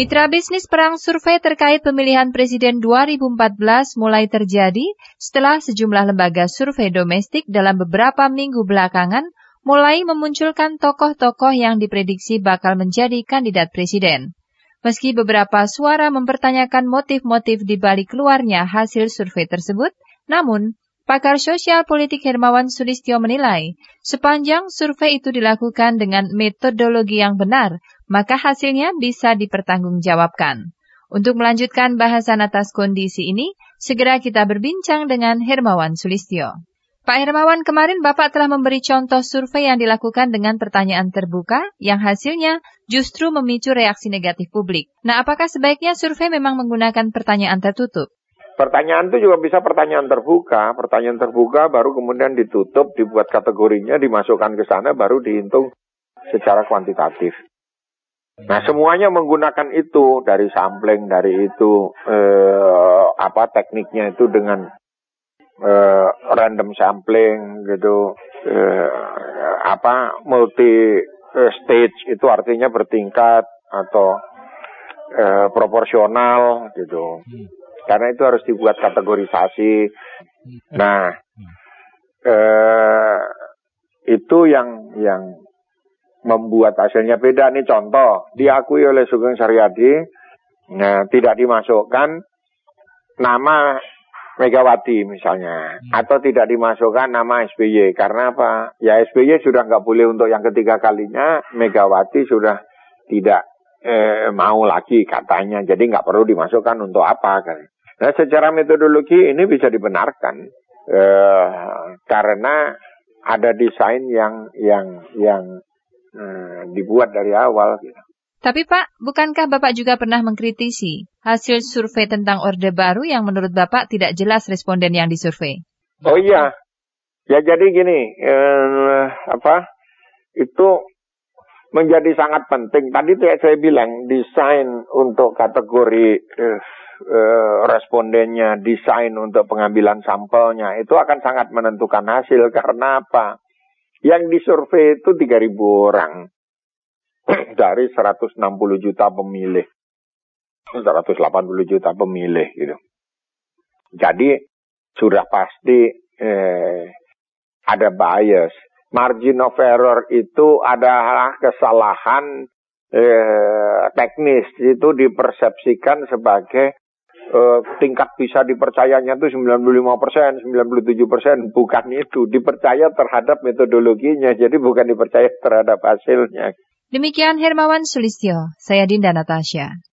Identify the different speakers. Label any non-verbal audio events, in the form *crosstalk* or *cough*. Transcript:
Speaker 1: Mitra bisnis perang survei terkait pemilihan presiden 2014 mulai terjadi setelah sejumlah lembaga survei domestik dalam beberapa minggu belakangan mulai memunculkan tokoh-tokoh yang diprediksi bakal menjadi kandidat presiden. Meski beberapa suara mempertanyakan motif-motif di balik keluarnya hasil survei tersebut, namun Pakar sosial politik Hermawan Sulistyo menilai, sepanjang survei itu dilakukan dengan metodologi yang benar, maka hasilnya bisa dipertanggungjawabkan. Untuk melanjutkan bahasan atas kondisi ini, segera kita berbincang dengan Hermawan Sulistyo. Pak Hermawan, kemarin Bapak telah memberi contoh survei yang dilakukan dengan pertanyaan terbuka yang hasilnya justru memicu reaksi negatif publik. Nah, apakah sebaiknya survei memang menggunakan pertanyaan tertutup?
Speaker 2: Pertanyaan itu juga bisa pertanyaan terbuka. Pertanyaan terbuka baru kemudian ditutup, dibuat kategorinya, dimasukkan ke sana, baru dihitung secara kuantitatif. Nah semuanya menggunakan itu dari sampling, dari itu eh, apa tekniknya itu dengan eh, random sampling gitu, eh, apa multi eh, stage itu artinya bertingkat atau eh, proporsional gitu. Hmm. Karena itu harus dibuat kategorisasi. Nah, eh, itu yang yang membuat hasilnya beda. Nih contoh, diakui oleh Sugeng Saryadi, nah, tidak dimasukkan nama Megawati misalnya, atau tidak dimasukkan nama SBY. Karena apa? Ya SBY sudah nggak boleh untuk yang ketiga kalinya, Megawati sudah tidak eh, mau lagi katanya. Jadi nggak perlu dimasukkan untuk apa kan. Nah, secara metodologi ini bisa dibenarkan eh, karena ada desain yang yang yang eh, dibuat dari awal. Gitu.
Speaker 1: Tapi Pak, bukankah Bapak juga pernah mengkritisi hasil survei tentang Orde Baru yang menurut Bapak tidak jelas responden yang disurvei?
Speaker 2: Oh iya, ya jadi gini, eh, apa itu menjadi sangat penting. Tadi saya bilang desain untuk kategori eh, Eh, respondennya, desain untuk pengambilan sampelnya, itu akan sangat menentukan hasil. *laughs* Karena apa? Yang disurvei itu 3.000 orang *clears throat* dari 160 juta pemilih. 180 juta pemilih gitu. Jadi sudah pasti eh, ada bias. Margin of error itu adalah kesalahan eh, teknis itu dipersepsikan sebagai uh, tingkat bisa dipercayanya itu 95 persen, 97 persen, bukan itu. Dipercaya terhadap metodologinya, jadi bukan dipercaya terhadap hasilnya.
Speaker 1: Demikian Hermawan Sulistyo, saya Dinda Natasha.